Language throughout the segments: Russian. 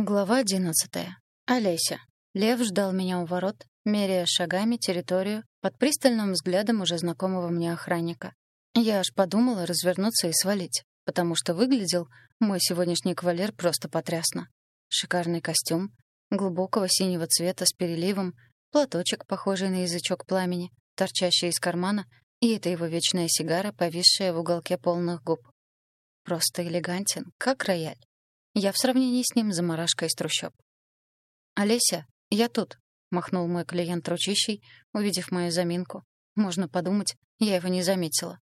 Глава одиннадцатая. Олеся. Лев ждал меня у ворот, меряя шагами территорию под пристальным взглядом уже знакомого мне охранника. Я аж подумала развернуться и свалить, потому что выглядел мой сегодняшний кавалер просто потрясно. Шикарный костюм, глубокого синего цвета с переливом, платочек, похожий на язычок пламени, торчащий из кармана, и это его вечная сигара, повисшая в уголке полных губ. Просто элегантен, как рояль. Я в сравнении с ним заморашка из трущоб. «Олеся, я тут», — махнул мой клиент ручищей, увидев мою заминку. Можно подумать, я его не заметила.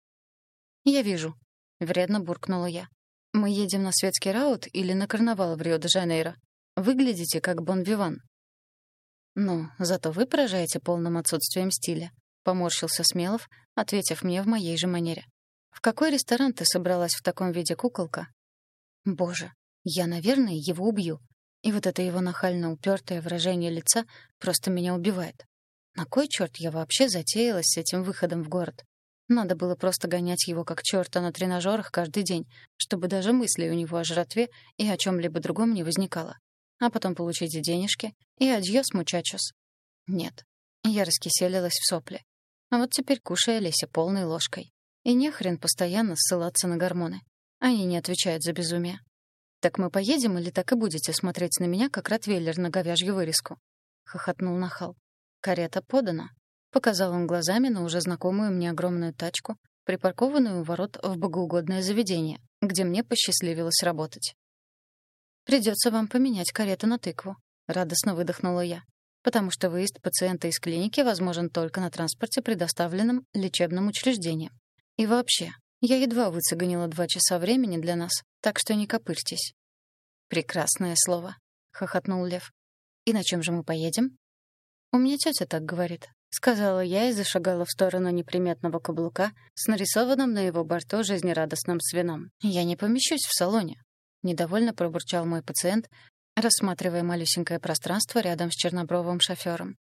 «Я вижу», — вредно буркнула я. «Мы едем на светский раут или на карнавал в Рио-де-Жанейро? Выглядите как бон-виван». «Ну, зато вы поражаете полным отсутствием стиля», — поморщился Смелов, ответив мне в моей же манере. «В какой ресторан ты собралась в таком виде, куколка?» «Боже, я, наверное, его убью. И вот это его нахально упертое выражение лица просто меня убивает. На кой черт я вообще затеялась с этим выходом в город? Надо было просто гонять его как черта на тренажерах каждый день, чтобы даже мысли у него о жратве и о чем либо другом не возникало. А потом получить денежки и адьос, мучачос. Нет. Я раскиселилась в сопли. А вот теперь кушая Леся полной ложкой. И не хрен постоянно ссылаться на гормоны. Они не отвечают за безумие. «Так мы поедем или так и будете смотреть на меня, как ротвейлер на говяжью вырезку?» — хохотнул нахал. «Карета подана». Показал он глазами на уже знакомую мне огромную тачку, припаркованную у ворот в богоугодное заведение, где мне посчастливилось работать. «Придется вам поменять карету на тыкву», — радостно выдохнула я, потому что выезд пациента из клиники возможен только на транспорте, предоставленном лечебным учреждением. И вообще, я едва выцегонила два часа времени для нас, так что не копырьтесь». «Прекрасное слово», — хохотнул Лев. «И на чем же мы поедем?» «У меня тетя так говорит», — сказала я и зашагала в сторону неприметного каблука с нарисованным на его борту жизнерадостным свином. «Я не помещусь в салоне», — недовольно пробурчал мой пациент, рассматривая малюсенькое пространство рядом с чернобровым шофёром.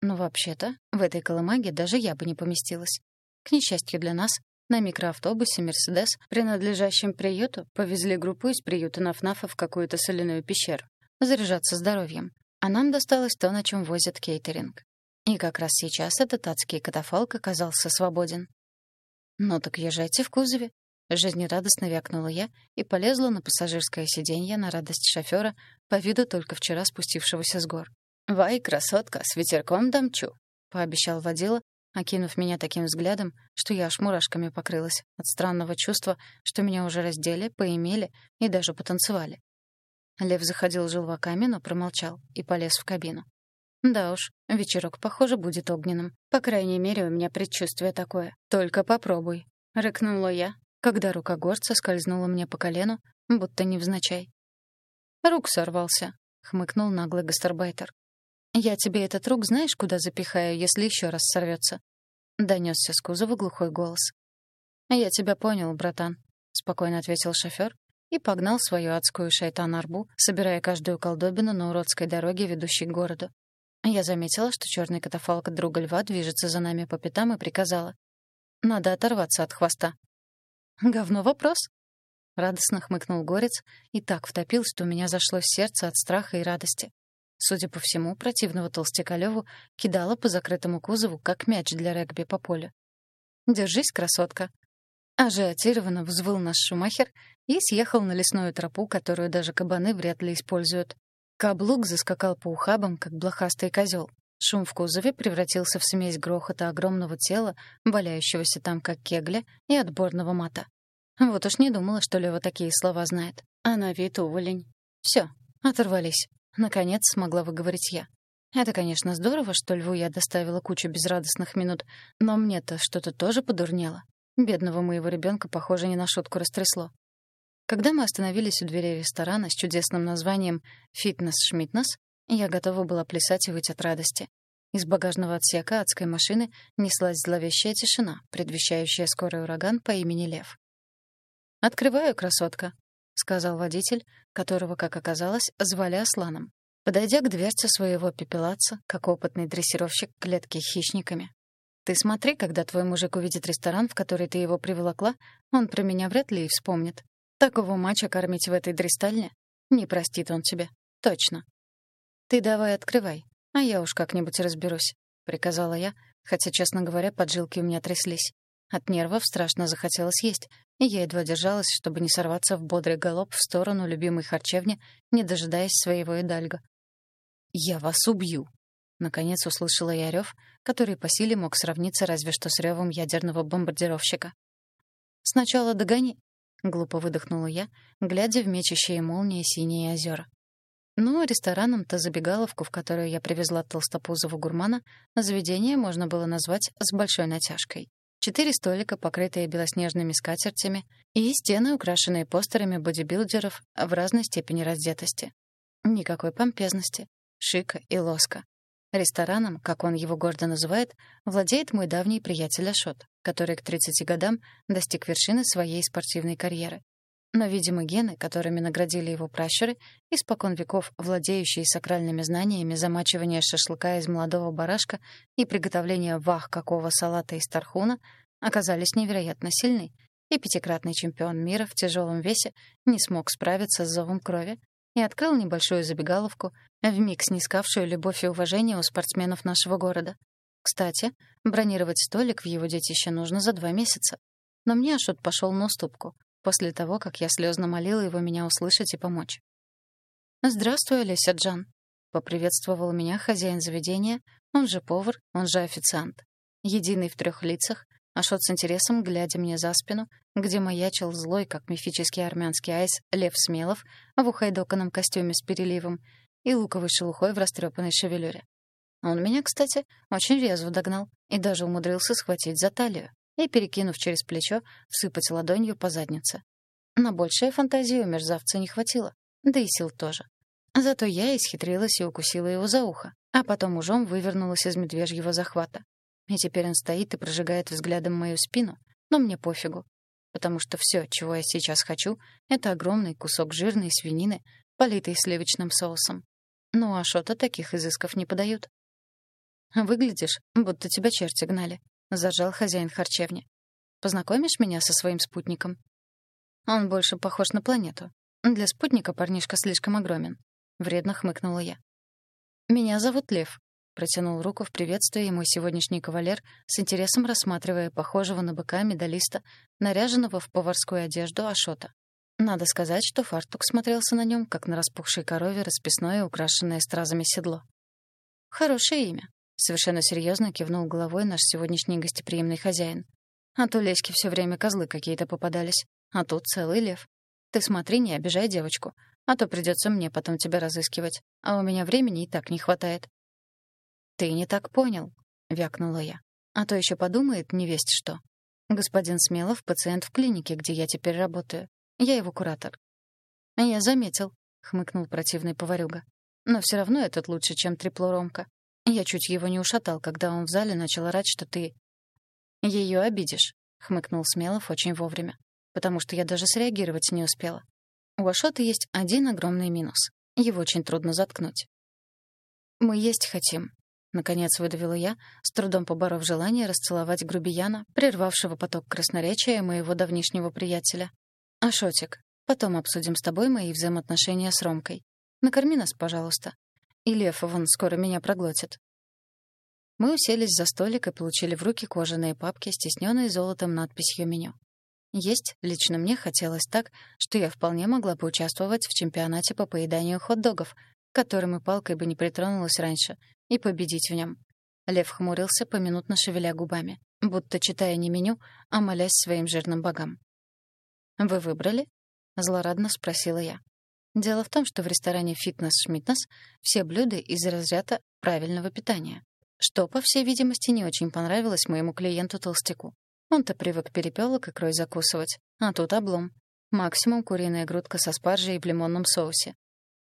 «Ну, вообще-то, в этой колымаге даже я бы не поместилась. К несчастью для нас, на микроавтобусе «Мерседес», принадлежащем приюту, повезли группу из приюта Нафнафа в какую-то соляную пещеру. Заряжаться здоровьем. А нам досталось то, на чем возят кейтеринг. И как раз сейчас этот адский катафалк оказался свободен. «Ну так езжайте в кузове», — жизнерадостно вякнула я и полезла на пассажирское сиденье на радость шофера, по виду только вчера спустившегося с гор. «Вай, красотка, с ветерком дамчу», — пообещал водила, окинув меня таким взглядом, что я аж мурашками покрылась от странного чувства, что меня уже раздели, поимели и даже потанцевали. Лев заходил желваками, но промолчал и полез в кабину. Да уж, вечерок, похоже, будет огненным. По крайней мере, у меня предчувствие такое. Только попробуй. Рыкнула я, когда рука горца скользнула мне по колену, будто невзначай. Рук сорвался, хмыкнул наглый гастарбайтер. «Я тебе этот рук знаешь, куда запихаю, если еще раз сорвется?» — донесся с кузова глухой голос. «Я тебя понял, братан», — спокойно ответил шофер и погнал свою адскую шайтан-арбу, собирая каждую колдобину на уродской дороге, ведущей к городу. Я заметила, что черный катафалк друга льва движется за нами по пятам и приказала. «Надо оторваться от хвоста». «Говно вопрос?» Радостно хмыкнул горец и так втопил, что у меня зашло сердце от страха и радости. Судя по всему, противного толстяка Леву кидала по закрытому кузову, как мяч для регби по полю. «Держись, красотка!» Ажиотированно взвыл наш Шумахер и съехал на лесную тропу, которую даже кабаны вряд ли используют. Каблук заскакал по ухабам, как блохастый козел. Шум в кузове превратился в смесь грохота огромного тела, валяющегося там как кегля, и отборного мата. Вот уж не думала, что Лева такие слова знает. А на вид уволень. Все, оторвались. Наконец смогла выговорить я. Это, конечно, здорово, что льву я доставила кучу безрадостных минут, но мне-то что-то тоже подурнело. Бедного моего ребенка, похоже, не на шутку растрясло. Когда мы остановились у дверей ресторана с чудесным названием «Фитнес-шмитнес», я готова была плясать и выть от радости. Из багажного отсека адской машины неслась зловещая тишина, предвещающая скорый ураган по имени Лев. «Открываю, красотка», — сказал водитель, которого, как оказалось, звали Асланом, подойдя к дверце своего пепелаца, как опытный дрессировщик клетки хищниками. «Ты смотри, когда твой мужик увидит ресторан, в который ты его приволокла, он про меня вряд ли и вспомнит. Такого мача кормить в этой дристальне? Не простит он тебе. Точно. Ты давай открывай, а я уж как-нибудь разберусь, приказала я, хотя, честно говоря, поджилки у меня тряслись. От нервов страшно захотелось есть, и я едва держалась, чтобы не сорваться в бодрый галоп в сторону любимой харчевни, не дожидаясь своего идальга. «Я вас убью!» Наконец услышала я рев, который по силе мог сравниться разве что с ревом ядерного бомбардировщика. «Сначала догони», — глупо выдохнула я, глядя в мечущие молнии синие озера. Ну, рестораном-то забегаловку, в которую я привезла толстопузого гурмана, заведение можно было назвать с большой натяжкой. Четыре столика, покрытые белоснежными скатертями, и стены, украшенные постерами бодибилдеров в разной степени раздетости. Никакой помпезности, шика и лоска. Рестораном, как он его гордо называет, владеет мой давний приятель Ашот, который к 30 годам достиг вершины своей спортивной карьеры. Но, видимо, гены, которыми наградили его пращуры, испокон веков владеющие сакральными знаниями замачивания шашлыка из молодого барашка и приготовления вах какого салата из тархуна, оказались невероятно сильны, и пятикратный чемпион мира в тяжелом весе не смог справиться с зовом крови и открыл небольшую забегаловку, вмиг снискавшую любовь и уважение у спортсменов нашего города. Кстати, бронировать столик в его детище нужно за два месяца. Но мне Ашот пошел на уступку, после того, как я слезно молила его меня услышать и помочь. «Здравствуй, Олеся Джан», — поприветствовал меня хозяин заведения, он же повар, он же официант. Единый в трех лицах, Ашот с интересом, глядя мне за спину, где маячил злой, как мифический армянский айс, Лев Смелов в ухайдоканном костюме с переливом и луковой шелухой в растрепанной шевелюре. Он меня, кстати, очень резво догнал и даже умудрился схватить за талию и, перекинув через плечо, всыпать ладонью по заднице. На большее фантазии у мерзавца не хватило, да и сил тоже. Зато я исхитрилась и укусила его за ухо, а потом ужом вывернулась из медвежьего захвата. И теперь он стоит и прожигает взглядом мою спину, но мне пофигу, потому что все, чего я сейчас хочу, это огромный кусок жирной свинины, политый сливочным соусом. Ну а что-то таких изысков не подают. «Выглядишь, будто тебя черти гнали», — зажал хозяин харчевни. «Познакомишь меня со своим спутником?» «Он больше похож на планету. Для спутника парнишка слишком огромен», — вредно хмыкнула я. «Меня зовут Лев», Протянул руку в приветствие мой сегодняшний кавалер, с интересом рассматривая похожего на быка медалиста, наряженного в поварскую одежду Ашота. Надо сказать, что фартук смотрелся на нем, как на распухшей корове расписное, украшенное стразами седло. «Хорошее имя», — совершенно серьезно кивнул головой наш сегодняшний гостеприимный хозяин. «А то леськи все время козлы какие-то попадались, а тут целый лев. Ты смотри, не обижай девочку, а то придется мне потом тебя разыскивать, а у меня времени и так не хватает». «Ты не так понял», — вякнула я. «А то еще подумает невесть что. Господин Смелов — пациент в клинике, где я теперь работаю. Я его куратор». «Я заметил», — хмыкнул противный поварюга. «Но все равно этот лучше, чем трепло Ромка. Я чуть его не ушатал, когда он в зале начал орать, что ты...» «Ее обидишь», — хмыкнул Смелов очень вовремя, потому что я даже среагировать не успела. У Ашота есть один огромный минус. Его очень трудно заткнуть. «Мы есть хотим», Наконец выдавила я, с трудом поборов желание расцеловать грубияна, прервавшего поток красноречия моего давнишнего приятеля. «Ашотик, потом обсудим с тобой мои взаимоотношения с Ромкой. Накорми нас, пожалуйста. И Лев вон скоро меня проглотит». Мы уселись за столик и получили в руки кожаные папки, стесненные золотом надписью меню. Есть лично мне хотелось так, что я вполне могла бы участвовать в чемпионате по поеданию хот-догов, к которым и палкой бы не притронулась раньше — и победить в нем. Лев хмурился, поминутно шевеля губами, будто читая не меню, а молясь своим жирным богам. «Вы выбрали?» — злорадно спросила я. Дело в том, что в ресторане «Фитнес-шмитнес» все блюда из разряда правильного питания, что, по всей видимости, не очень понравилось моему клиенту-толстяку. Он-то привык перепелок икрой закусывать, а тут облом. Максимум куриная грудка со спаржей и в лимонном соусе.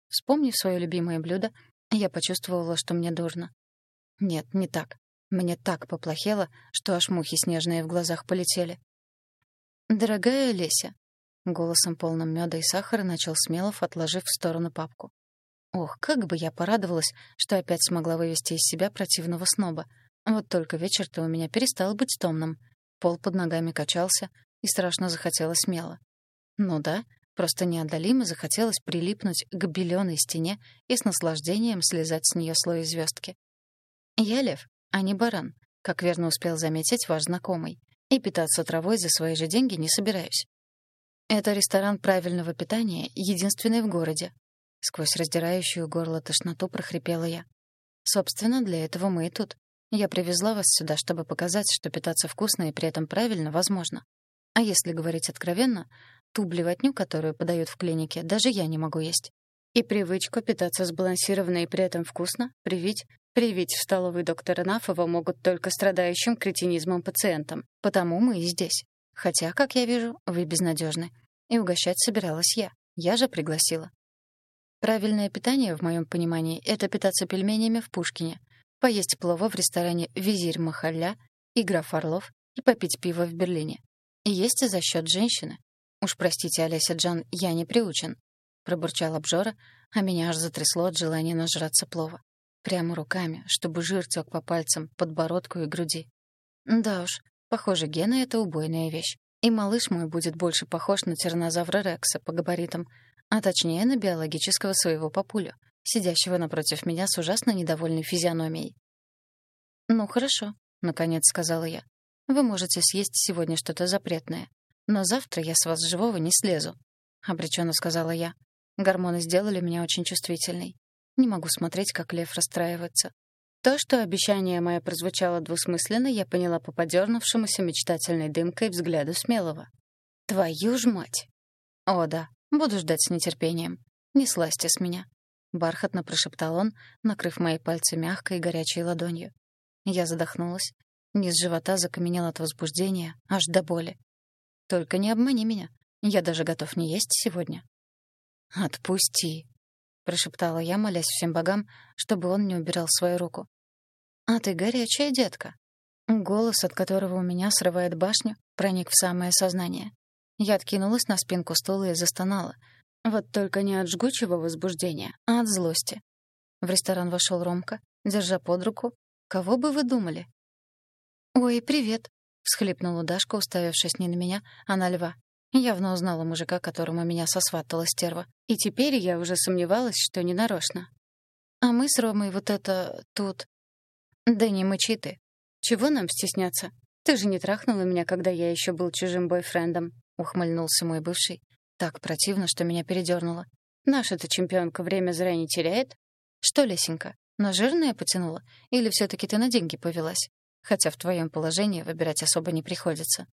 Вспомнив свое любимое блюдо, я почувствовала, что мне дурно. Нет, не так. Мне так поплохело, что аж мухи снежные в глазах полетели. «Дорогая Леся», — голосом полным меда и сахара начал Смелов, отложив в сторону папку. Ох, как бы я порадовалась, что опять смогла вывести из себя противного сноба. Вот только вечер-то у меня перестал быть томным. Пол под ногами качался, и страшно захотелось смело. Ну да, Просто неодолимо захотелось прилипнуть к беленой стене и с наслаждением слезать с нее слой звездки. Я лев, а не баран, как верно успел заметить ваш знакомый, и питаться травой за свои же деньги не собираюсь. Это ресторан правильного питания, единственный в городе. Сквозь раздирающую горло тошноту прохрипела я. Собственно, для этого мы и тут. Я привезла вас сюда, чтобы показать, что питаться вкусно и при этом правильно возможно. А если говорить откровенно, ту блевотню, которую подают в клинике, даже я не могу есть. И привычку питаться сбалансированно и при этом вкусно привить, привить в столовой доктора Нафова могут только страдающим кретинизмом пациентам. Потому мы и здесь. Хотя, как я вижу, вы безнадежны. И угощать собиралась я. Я же пригласила. Правильное питание, в моем понимании, это питаться пельменями в Пушкине, поесть плова в ресторане «Визирь Махалля» и «Граф Орлов» и попить пиво в Берлине. И есть за счет женщины. Уж простите, Олеся Джан, я не приучен. Пробурчал обжора, а меня аж затрясло от желания нажраться плова. Прямо руками, чтобы жир тёк по пальцам, подбородку и груди. Да уж, похоже, гены — это убойная вещь. И малыш мой будет больше похож на тираннозавра Рекса по габаритам, а точнее на биологического своего папулю, сидящего напротив меня с ужасно недовольной физиономией. «Ну, хорошо», — наконец сказала я. «Вы можете съесть сегодня что-то запретное, но завтра я с вас живого не слезу», — обреченно сказала я. Гормоны сделали меня очень чувствительной. Не могу смотреть, как лев расстраивается. То, что обещание мое прозвучало двусмысленно, я поняла по подернувшемуся мечтательной дымкой взгляду смелого. «Твою ж мать!» «О, да, буду ждать с нетерпением. Не слазьте с меня», — бархатно прошептал он, накрыв мои пальцы мягкой и горячей ладонью. Я задохнулась. Низ живота закаменел от возбуждения, аж до боли. «Только не обмани меня. Я даже готов не есть сегодня». «Отпусти», — прошептала я, молясь всем богам, чтобы он не убирал свою руку. «А ты горячая детка». Голос, от которого у меня срывает башню, проник в самое сознание. Я откинулась на спинку стула и застонала. Вот только не от жгучего возбуждения, а от злости. В ресторан вошел Ромка, держа под руку. Кого бы вы думали? «Ой, привет», — всхлипнула Дашка, уставившись не на меня, а на льва. Явно узнала мужика, которому меня сосватала стерва. И теперь я уже сомневалась, что не нарочно. А мы с Ромой вот это... тут... Да не мычи ты. Чего нам стесняться? Ты же не трахнула меня, когда я еще был чужим бойфрендом, ухмыльнулся мой бывший. Так противно, что меня передернуло. Наша-то чемпионка время зря не теряет. Что, Лесенька, на жирное потянула? Или все таки ты на деньги повелась? Хотя в твоем положении выбирать особо не приходится.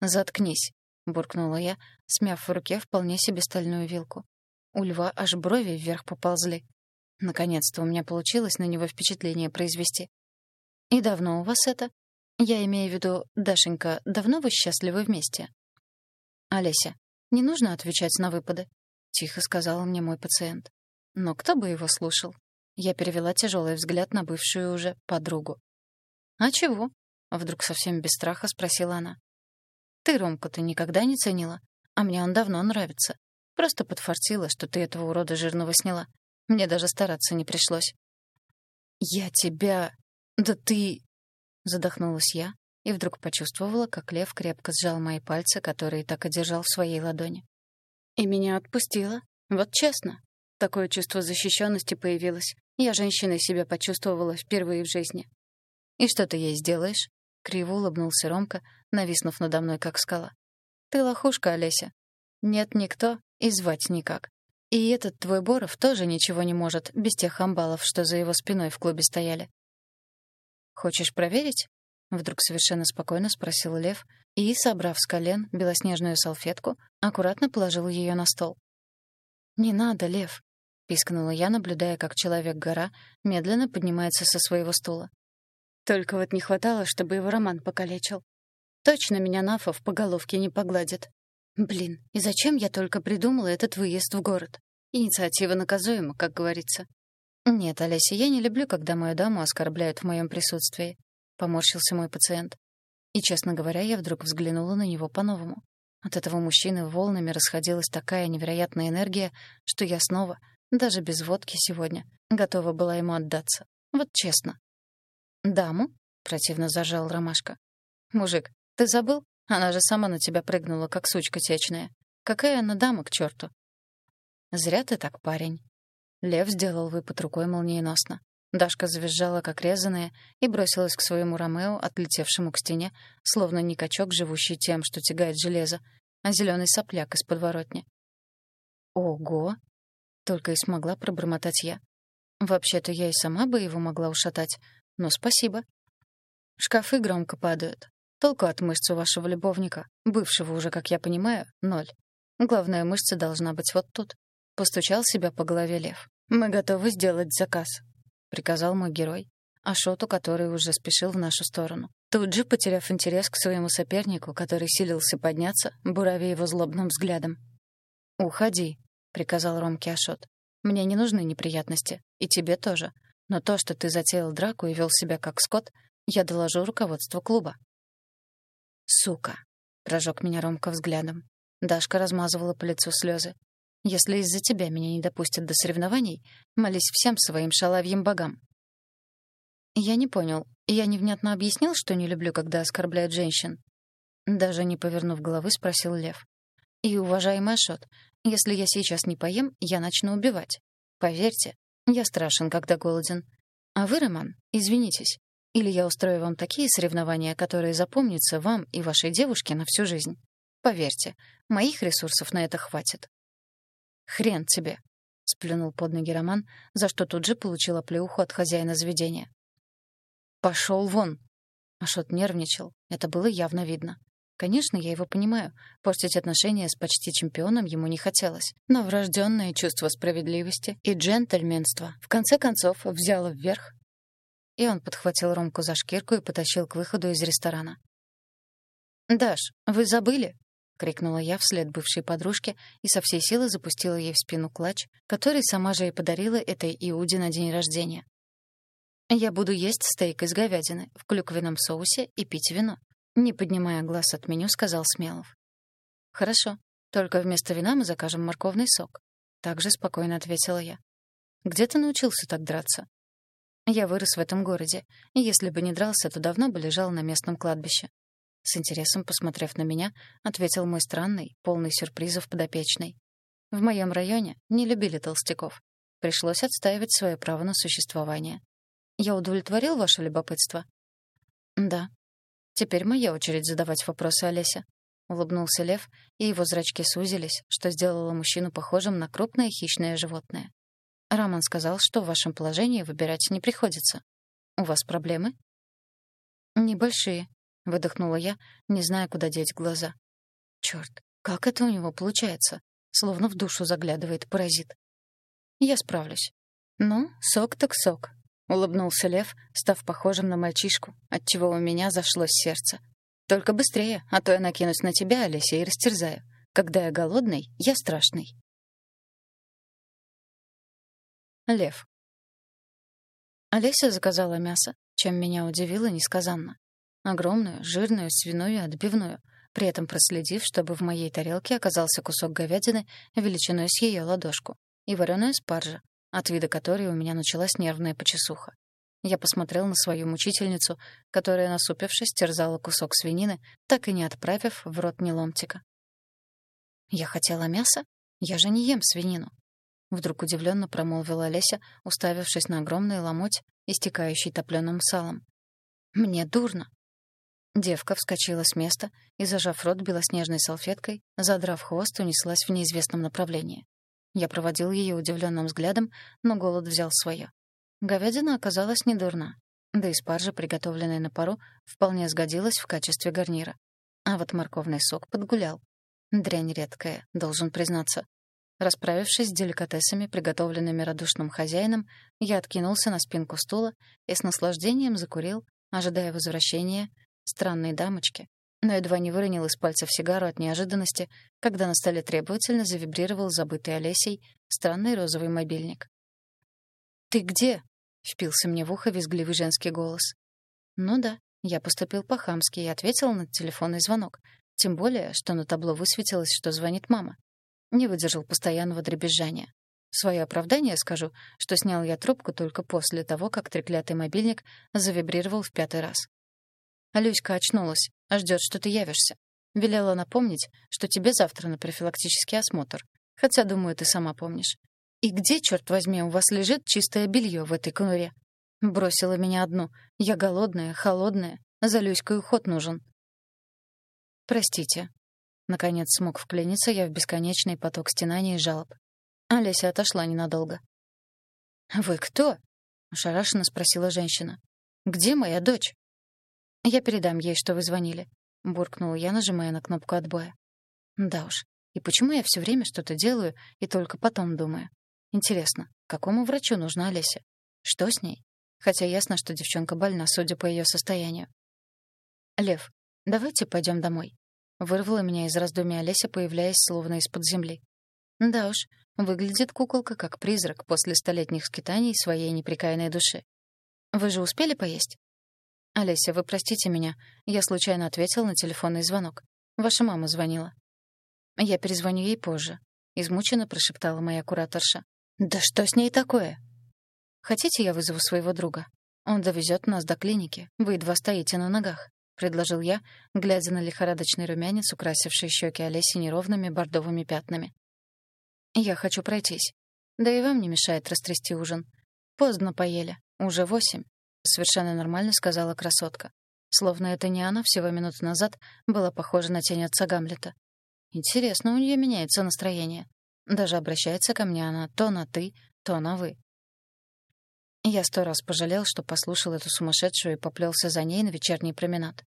Заткнись, — буркнула я, смяв в руке вполне себе стальную вилку. У льва аж брови вверх поползли. Наконец-то у меня получилось на него впечатление произвести. «И давно у вас это?» «Я имею в виду, Дашенька, давно вы счастливы вместе?» «Олеся, не нужно отвечать на выпады», — тихо сказал мне мой пациент. Но кто бы его слушал? Я перевела тяжелый взгляд на бывшую уже подругу. «А чего?» — вдруг совсем без страха спросила она. Ты Ромку-то никогда не ценила, а мне он давно нравится. Просто подфартило, что ты этого урода жирного сняла. Мне даже стараться не пришлось. «Я тебя... Да ты...» Задохнулась я и вдруг почувствовала, как лев крепко сжал мои пальцы, которые так и держал в своей ладони. И меня отпустило. Вот честно. Такое чувство защищенности появилось. Я женщиной себя почувствовала впервые в жизни. «И что ты ей сделаешь?» Криво улыбнулся Ромка, нависнув надо мной, как скала. «Ты лохушка, Олеся. Нет никто и звать никак. И этот твой Боров тоже ничего не может без тех амбалов, что за его спиной в клубе стояли». «Хочешь проверить?» — вдруг совершенно спокойно спросил Лев и, собрав с колен белоснежную салфетку, аккуратно положил ее на стол. «Не надо, Лев», — пискнула я, наблюдая, как человек-гора медленно поднимается со своего стула. Только вот не хватало, чтобы его роман покалечил. Точно меня Нафов по головке не погладит. Блин, и зачем я только придумала этот выезд в город? Инициатива наказуема, как говорится. Нет, Олеся, я не люблю, когда мою даму оскорбляют в моем присутствии. Поморщился мой пациент. И, честно говоря, я вдруг взглянула на него по-новому. От этого мужчины волнами расходилась такая невероятная энергия, что я снова, даже без водки сегодня, готова была ему отдаться. Вот честно. «Даму?» — противно зажал Ромашка. «Мужик, ты забыл? Она же сама на тебя прыгнула, как сучка течная. Какая она дама к черту? Зря ты так, парень. Лев сделал выпад рукой молниеносно. Дашка завизжала, как резаная, и бросилась к своему Ромео, отлетевшему к стене, словно не качок, живущий тем, что тягает железо, а зеленый сопляк из подворотни. «Ого!» — только и смогла пробормотать я. Вообще-то я и сама бы его могла ушатать, но спасибо. Шкафы громко падают. Толку от мышц у вашего любовника, бывшего уже, как я понимаю, ноль. Главная мышца должна быть вот тут. Постучал себя по голове лев. «Мы готовы сделать заказ», — приказал мой герой, Ашоту, который уже спешил в нашу сторону. Тут же, потеряв интерес к своему сопернику, который силился подняться, буравя его злобным взглядом. «Уходи», — приказал Ромке Ашот. «Мне не нужны неприятности, и тебе тоже. Но то, что ты затеял драку и вел себя как скот, я доложу руководству клуба». «Сука!» — прожег меня Ромка взглядом. Дашка размазывала по лицу слезы. Если из-за тебя меня не допустят до соревнований, молись всем своим шалавьим богам». Я не понял. Я невнятно объяснил, что не люблю, когда оскорбляют женщин. Даже не повернув головы, спросил Лев. И, уважаемый Ашот, если я сейчас не поем, я начну убивать. Поверьте, я страшен, когда голоден. А вы, Роман, извинитесь. Или я устрою вам такие соревнования, которые запомнятся вам и вашей девушке на всю жизнь. Поверьте, моих ресурсов на это хватит. «Хрен тебе!» — сплюнул под ноги Роман, за что тут же получил оплеуху от хозяина заведения. «Пошел вон!» Ашот нервничал, это было явно видно. Конечно, я его понимаю. Портить отношения с почти чемпионом ему не хотелось. Но врожденное чувство справедливости и джентльменства в конце концов взяло вверх. И он подхватил Ромку за шкирку и потащил к выходу из ресторана. «Даш, вы забыли?» крикнула я вслед бывшей подружке и со всей силы запустила ей в спину клатч, который сама же и подарила этой Иуде на день рождения. Я буду есть стейк из говядины в клюквенном соусе и пить вино, не поднимая глаз от меню, сказал Смелов. Хорошо, только вместо вина мы закажем морковный сок, также спокойно ответила я. Где ты научился так драться? Я вырос в этом городе, и если бы не дрался, то давно бы лежал на местном кладбище. С интересом посмотрев на меня, ответил мой странный, полный сюрпризов подопечный. В моем районе не любили толстяков. Пришлось отстаивать свое право на существование. Я удовлетворил ваше любопытство? Да. Теперь моя очередь задавать вопросы Олесе. Улыбнулся лев, и его зрачки сузились, что сделало мужчину похожим на крупное хищное животное. Роман сказал, что в вашем положении выбирать не приходится. У вас проблемы? Небольшие, — выдохнула я, не зная, куда деть глаза. Черт, как это у него получается? Словно в душу заглядывает паразит. Я справлюсь. Ну, сок так сок. Улыбнулся Лев, став похожим на мальчишку, отчего у меня зашлось сердце. Только быстрее, а то я накинусь на тебя, Олеся, и растерзаю. Когда я голодный, я страшный. Лев. Олеся заказала мясо, чем меня удивило несказанно. Огромную, жирную, свиную отбивную, при этом проследив, чтобы в моей тарелке оказался кусок говядины величиной с ее ладошку, и вареная спаржа, от вида которой у меня началась нервная почесуха. Я посмотрел на свою мучительницу, которая, насупившись, терзала кусок свинины, так и не отправив в рот ни ломтика. «Я хотела мяса? Я же не ем свинину!» Вдруг удивленно промолвила Олеся, уставившись на огромный ломоть, истекающий топленым салом. «Мне дурно. Девка вскочила с места и, зажав рот белоснежной салфеткой, задрав хвост, унеслась в неизвестном направлении. Я проводил ее удивленным взглядом, но голод взял свое. Говядина оказалась недурна, да и спаржа, приготовленная на пару, вполне сгодилась в качестве гарнира. А вот морковный сок подгулял. Дрянь редкая, должен признаться. Расправившись с деликатесами, приготовленными радушным хозяином, я откинулся на спинку стула и с наслаждением закурил, ожидая возвращения странной дамочки, но едва не выронил из пальцев сигару от неожиданности, когда на столе требовательно завибрировал забытый Олесей странный розовый мобильник. «Ты где?» — впился мне в ухо визгливый женский голос. «Ну да, я поступил по-хамски и ответил на телефонный звонок, тем более, что на табло высветилось, что звонит мама. Не выдержал постоянного дребезжания. В свое оправдание скажу, что снял я трубку только после того, как треклятый мобильник завибрировал в пятый раз. Люська очнулась, ждет, что ты явишься. Велела напомнить, что тебе завтра на профилактический осмотр. Хотя, думаю, ты сама помнишь. И где, черт возьми, у вас лежит чистое белье в этой конуре? Бросила меня одну. Я голодная, холодная. За Люськой уход нужен. Простите. Наконец смог вклиниться я в бесконечный поток стенаний и жалоб. Олеся отошла ненадолго. «Вы кто?» — ошарашенно спросила женщина. «Где моя дочь?» «Я передам ей, что вы звонили», — буркнула я, нажимая на кнопку отбоя. «Да уж, и почему я все время что-то делаю и только потом думаю? Интересно, какому врачу нужна Олеся? Что с ней? Хотя ясно, что девчонка больна, судя по ее состоянию. «Лев, давайте пойдем домой», — вырвала меня из раздумья Олеся, появляясь словно из-под земли. Да уж, выглядит куколка как призрак после столетних скитаний своей неприкаянной души. «Вы же успели поесть?» «Олеся, вы простите меня. Я случайно ответил на телефонный звонок. Ваша мама звонила». «Я перезвоню ей позже», — измученно прошептала моя кураторша. «Да что с ней такое?» «Хотите, я вызову своего друга? Он довезет нас до клиники. Вы едва стоите на ногах», — предложил я, глядя на лихорадочный румянец, украсивший щеки Олеси неровными бордовыми пятнами. «Я хочу пройтись. Да и вам не мешает растрясти ужин. Поздно поели. Уже восемь. Совершенно нормально сказала красотка. Словно это не она всего минуту назад была похожа на тень отца Гамлета. Интересно, у нее меняется настроение. Даже обращается ко мне она то на «ты», то на «вы». Я сто раз пожалел, что послушал эту сумасшедшую и поплелся за ней на вечерний променад.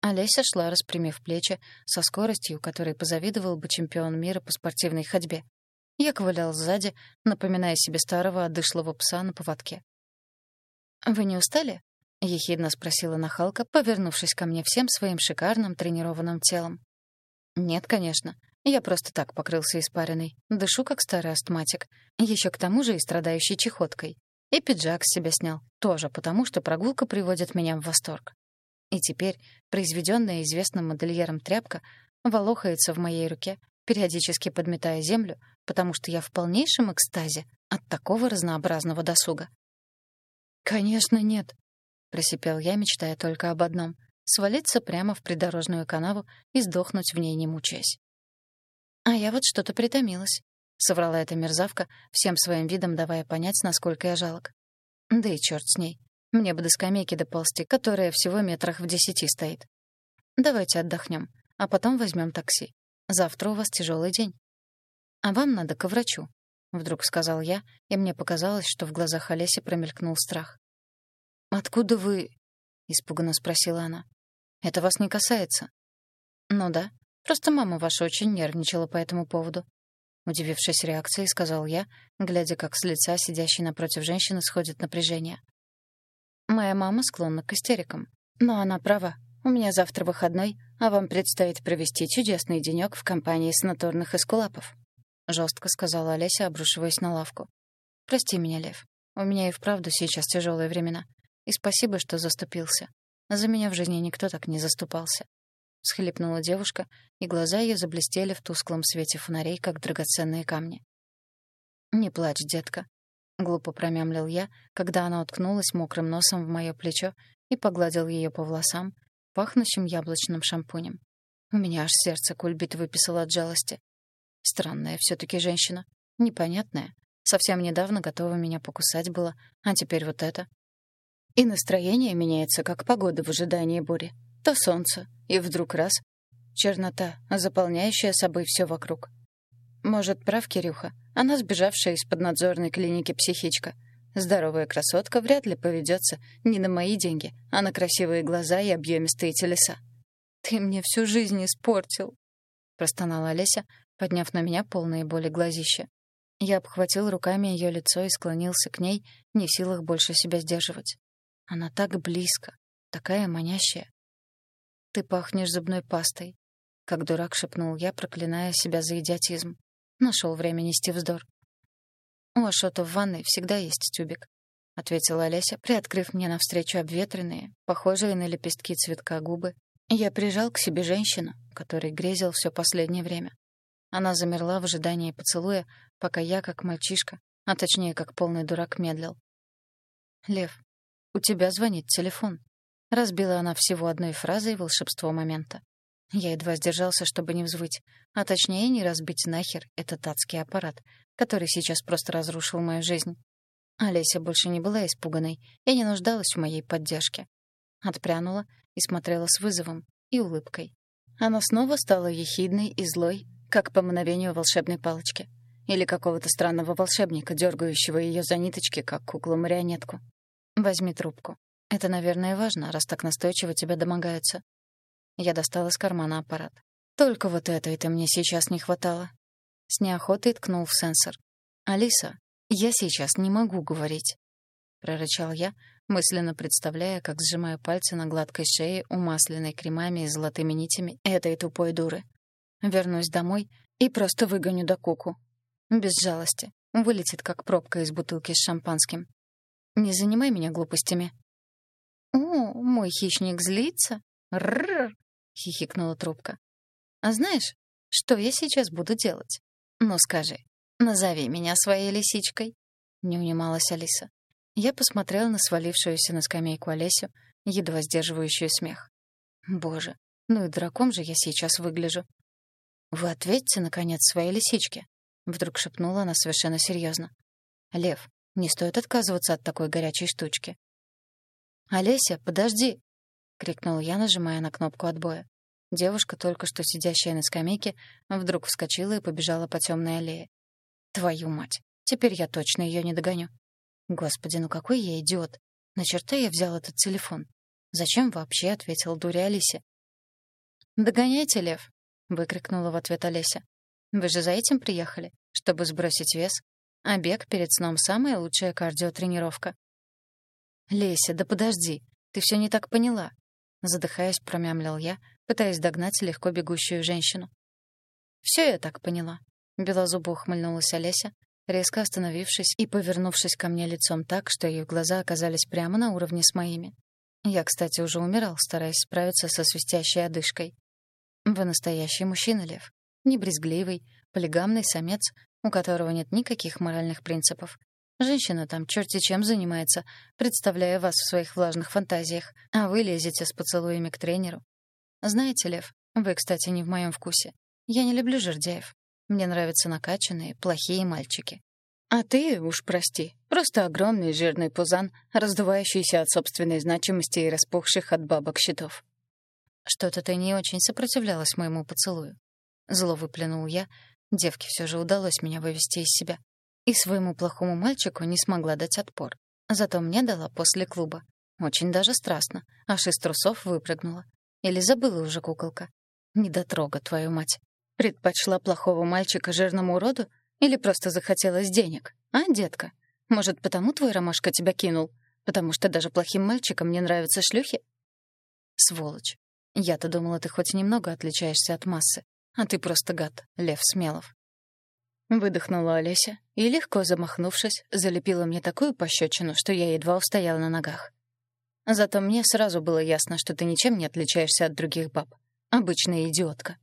Олеся шла, распрямив плечи, со скоростью, которой позавидовал бы чемпион мира по спортивной ходьбе. Я ковылял сзади, напоминая себе старого одышлого пса на поводке. «Вы не устали?» — ехидно спросила нахалка, повернувшись ко мне всем своим шикарным тренированным телом. «Нет, конечно. Я просто так покрылся испариной. Дышу, как старый астматик. Еще к тому же и страдающий чехоткой. И пиджак с себя снял. Тоже потому, что прогулка приводит меня в восторг. И теперь произведенная известным модельером тряпка волохается в моей руке, периодически подметая землю, потому что я в полнейшем экстазе от такого разнообразного досуга. «Конечно, нет», — просипел я, мечтая только об одном — свалиться прямо в придорожную канаву и сдохнуть в ней, не мучаясь. «А я вот что-то притомилась», — соврала эта мерзавка, всем своим видом давая понять, насколько я жалок. Да и черт с ней. Мне бы до скамейки доползти, которая всего метрах в десяти стоит. Давайте отдохнем, а потом возьмем такси. Завтра у вас тяжелый день. А вам надо к врачу, вдруг сказал я, и мне показалось, что в глазах Олеси промелькнул страх. Откуда вы? испуганно спросила она. Это вас не касается. Ну да, просто мама ваша очень нервничала по этому поводу. Удивившись реакцией, сказал я, глядя, как с лица сидящей напротив женщины сходит напряжение. Моя мама склонна к истерикам, но она права. У меня завтра выходной, а вам предстоит провести чудесный денёк в компании санаторных эскулапов», — жестко сказала Олеся, обрушиваясь на лавку. «Прости меня, Лев. У меня и вправду сейчас тяжелые времена. И спасибо, что заступился. За меня в жизни никто так не заступался». Схлипнула девушка, и глаза ее заблестели в тусклом свете фонарей, как драгоценные камни. «Не плачь, детка», — глупо промямлил я, когда она уткнулась мокрым носом в моё плечо и погладил ее по волосам, пахнущим яблочным шампунем. У меня аж сердце кульбит выписало от жалости. Странная все таки женщина. Непонятная. Совсем недавно готова меня покусать было, а теперь вот это. И настроение меняется, как погода в ожидании бури. То солнце, и вдруг раз — чернота, заполняющая собой все вокруг. Может, прав Кирюха? Она сбежавшая из поднадзорной клиники психичка — Здоровая красотка вряд ли поведется не на мои деньги, а на красивые глаза и объемистые телеса. «Ты мне всю жизнь испортил», — простонала Олеся, подняв на меня полные боли глазища. Я обхватил руками ее лицо и склонился к ней, не в силах больше себя сдерживать. Она так близко, такая манящая. «Ты пахнешь зубной пастой», — как дурак шепнул я, проклиная себя за идиотизм. Нашел время нести вздор. «У Ашота в ванной всегда есть тюбик», — ответила Олеся, приоткрыв мне навстречу обветренные, похожие на лепестки цветка губы. Я прижал к себе женщину, которой грезил все последнее время. Она замерла в ожидании поцелуя, пока я, как мальчишка, а точнее, как полный дурак, медлил. «Лев, у тебя звонит телефон», — разбила она всего одной фразой волшебство момента. Я едва сдержался, чтобы не взвыть, а точнее не разбить нахер этот адский аппарат, который сейчас просто разрушил мою жизнь. Олеся больше не была испуганной и не нуждалась в моей поддержке. Отпрянула и смотрела с вызовом и улыбкой. Она снова стала ехидной и злой, как по мановению волшебной палочки. Или какого-то странного волшебника, дергающего ее за ниточки, как куклу-марионетку. «Возьми трубку. Это, наверное, важно, раз так настойчиво тебя домогаются. Я достала из кармана аппарат. Только вот этой-то мне сейчас не хватало. С неохотой ткнул в сенсор. «Алиса, я сейчас не могу говорить», — прорычал я, мысленно представляя, как сжимаю пальцы на гладкой шее, умасленной кремами и золотыми нитями этой тупой дуры. Вернусь домой и просто выгоню до куку. Без жалости. Вылетит, как пробка из бутылки с шампанским. Не занимай меня глупостями. «О, мой хищник злится? Рррр!» — хихикнула трубка. «А знаешь, что я сейчас буду делать? Ну скажи, назови меня своей лисичкой!» — не унималась Алиса. Я посмотрела на свалившуюся на скамейку Олесю, едва сдерживающую смех. «Боже, ну и драком же я сейчас выгляжу!» «Вы ответьте, наконец, своей лисичке!» — вдруг шепнула она совершенно серьезно. «Лев, не стоит отказываться от такой горячей штучки». «Олеся, подожди!» крикнул я, нажимая на кнопку отбоя. Девушка, только что сидящая на скамейке, вдруг вскочила и побежала по темной аллее. Твою мать! Теперь я точно ее не догоню. Господи, ну какой я идиот! На черта я взял этот телефон. Зачем вообще, ответил дуре Алисе. «Догоняйте, Лев!» — выкрикнула в ответ Олеся. «Вы же за этим приехали, чтобы сбросить вес? А бег перед сном — самая лучшая кардиотренировка». «Леся, да подожди, ты все не так поняла. Задыхаясь, промямлил я, пытаясь догнать легко бегущую женщину. «Все я так поняла», — белозубо ухмыльнулась Олеся, резко остановившись и повернувшись ко мне лицом так, что ее глаза оказались прямо на уровне с моими. Я, кстати, уже умирал, стараясь справиться со свистящей одышкой. Вы настоящий мужчина, Лев. Не брезгливый, полигамный самец, у которого нет никаких моральных принципов, Женщина там черти чем занимается, представляя вас в своих влажных фантазиях, а вы лезете с поцелуями к тренеру. Знаете, Лев, вы, кстати, не в моем вкусе. Я не люблю жердяев. Мне нравятся накачанные, плохие мальчики. А ты, уж прости, просто огромный жирный пузан, раздувающийся от собственной значимости и распухших от бабок щитов. Что-то ты не очень сопротивлялась моему поцелую. Зло выплюнул я. Девке все же удалось меня вывести из себя. И своему плохому мальчику не смогла дать отпор. Зато мне дала после клуба. Очень даже страстно. Аж из трусов выпрыгнула. Или забыла уже куколка. Недотрога, твою мать. Предпочла плохого мальчика жирному уроду? Или просто захотелось денег? А, детка? Может, потому твой ромашка тебя кинул? Потому что даже плохим мальчикам не нравятся шлюхи? Сволочь. Я-то думала, ты хоть немного отличаешься от массы. А ты просто гад, Лев Смелов. Выдохнула Олеся и, легко замахнувшись, залепила мне такую пощечину, что я едва устояла на ногах. Зато мне сразу было ясно, что ты ничем не отличаешься от других баб. Обычная идиотка.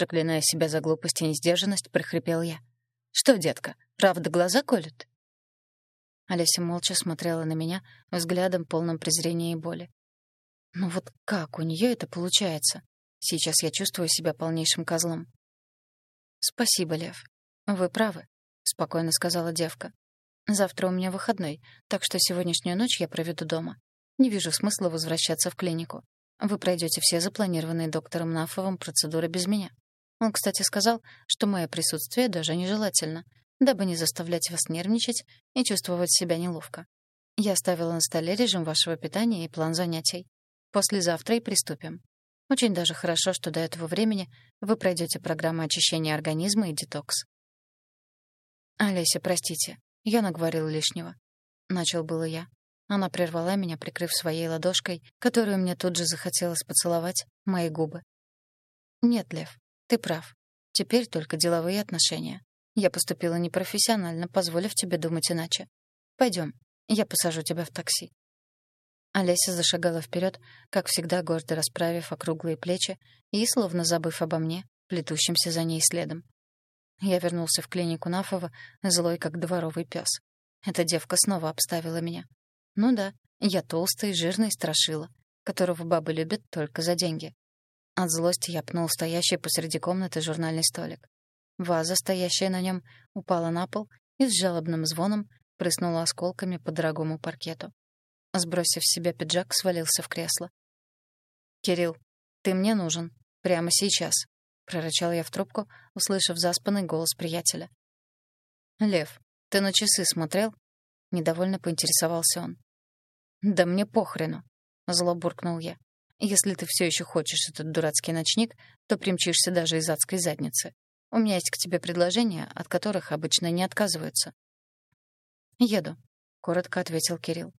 Проклиная себя за глупость и несдержанность, прохрипел я. «Что, детка, правда глаза колют?» Олеся молча смотрела на меня, взглядом полным презрения и боли. «Ну вот как у нее это получается? Сейчас я чувствую себя полнейшим козлом». «Спасибо, Лев. «Вы правы», — спокойно сказала девка. «Завтра у меня выходной, так что сегодняшнюю ночь я проведу дома. Не вижу смысла возвращаться в клинику. Вы пройдете все запланированные доктором Нафовым процедуры без меня. Он, кстати, сказал, что мое присутствие даже нежелательно, дабы не заставлять вас нервничать и чувствовать себя неловко. Я оставила на столе режим вашего питания и план занятий. Послезавтра и приступим. Очень даже хорошо, что до этого времени вы пройдете программу очищения организма и детокс. «Олеся, простите, я наговорил лишнего». Начал было я. Она прервала меня, прикрыв своей ладошкой, которую мне тут же захотелось поцеловать, мои губы. «Нет, Лев, ты прав. Теперь только деловые отношения. Я поступила непрофессионально, позволив тебе думать иначе. Пойдем, я посажу тебя в такси». Олеся зашагала вперед, как всегда гордо расправив округлые плечи и, словно забыв обо мне, плетущимся за ней следом. Я вернулся в клинику Нафова, злой как дворовый пес. Эта девка снова обставила меня. Ну да, я толстый, жирный страшила, которого бабы любят только за деньги. От злости я пнул стоящий посреди комнаты журнальный столик. Ваза, стоящая на нем, упала на пол и с жалобным звоном прыснула осколками по дорогому паркету. Сбросив с себя пиджак, свалился в кресло. «Кирилл, ты мне нужен. Прямо сейчас», — прорычал я в трубку, услышав заспанный голос приятеля. «Лев, ты на часы смотрел?» — недовольно поинтересовался он. «Да мне похрену», — зло буркнул я. «Если ты все еще хочешь этот дурацкий ночник, то примчишься даже из адской задницы. У меня есть к тебе предложения, от которых обычно не отказываются». «Еду», — коротко ответил Кирилл.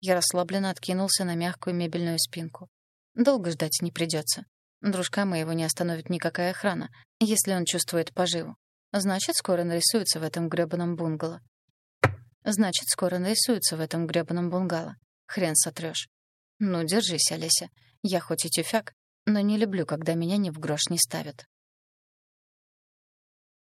Я расслабленно откинулся на мягкую мебельную спинку. Долго ждать не придется. Дружка моего не остановит никакая охрана, если он чувствует поживу. Значит, скоро нарисуется в этом грёбаном бунгало. Значит, скоро нарисуется в этом грёбаном бунгало. Хрен сотрёшь. Ну, держись, Олеся. Я хоть и тюфяк, но не люблю, когда меня ни в грош не ставят.